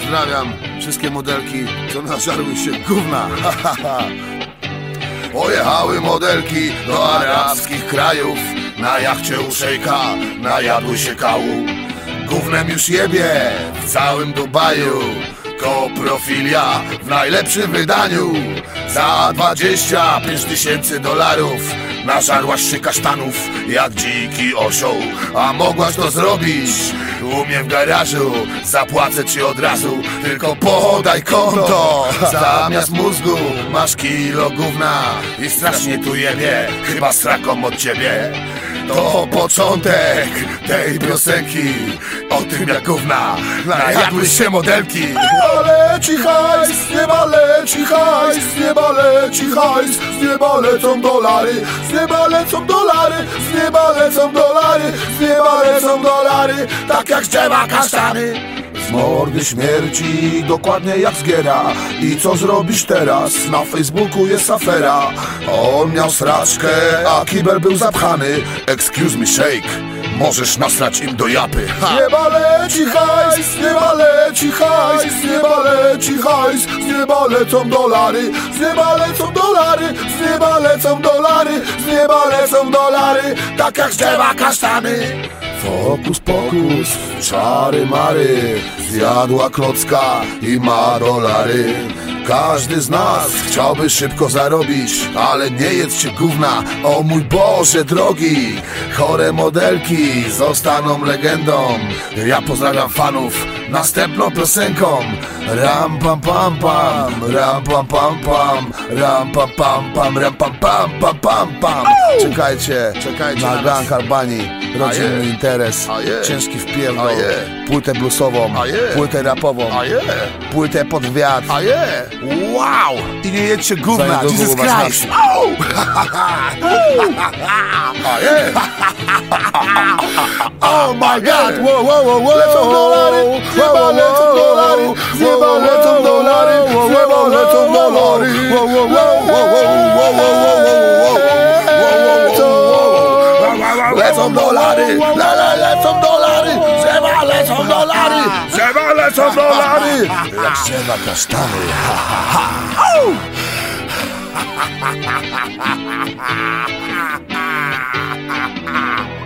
Pozdrawiam wszystkie modelki, co nażarły się gówna. Pojechały modelki do arabskich krajów. Na jachcie u szejka najadły się kału. Gównem już jebie w całym Dubaju. Koprofilia w najlepszym wydaniu. Za 25 tysięcy dolarów Nażarłaś się kasztanów jak dziki osioł. A mogłaś to zrobić. U mnie w garażu Zapłacę ci od razu, tylko podaj konto. Zamiast mózgu masz kilo gówna. I strasznie tu jebie, chyba strakom od ciebie to początek tej piosenki. O tym jak gówna najadły się modelki. Nieba leci hajs, z nieba leci hajs, z nieba leci hajs, z nieba lecą dolary, z nieba lecą dolary, z nieba lecą dolary, z nieba lecą dolary, tak jak z drzewa kasztany. Mordy śmierci, dokładnie jak zgiera I co zrobisz teraz? Na Facebooku jest afera. On miał sraczkę, a kibel był zapchany. Excuse me shake, możesz nasrać im do japy. Ha. Z nieba leci hajs, z nieba leci hajs, z nieba leci hajs Z nieba lecą dolary, z nieba lecą dolary, z nieba lecą dolary, dolary Tak jak z drzewa kasztany. Fokus pokus, czary mary Zjadła klocka i ma dolary każdy z nas chciałby szybko zarobić Ale nie jedz się gówna, o mój Boże drogi Chore modelki zostaną legendą. Ja pozdrawiam fanów. Następną piosenką. Ram pam pam pam, ram pam pam pam. Ram pam pam pam, ram pam pam pam pam pam. Czekajcie, Czekajcie na Gang Albanii Rodzinny interes, ciężki wpierdol. Płytę bluesową, płytę rapową Płytę pod wiatr Wow! I nie jedźcie gówna, Jesus Christ! Oh my God! Wow, wow, wow, wow! Lecą dolary! Lecą dolary! Lecą dolary! Lecą dolary! Wow, wow, wow, wow, wow, wow, wow, let some dolari, let let let some dolari, seva let some dolari, seva let some dolari, like seva castani, ha ha ha. Ha ha ha ha ha ha ha ha. Ha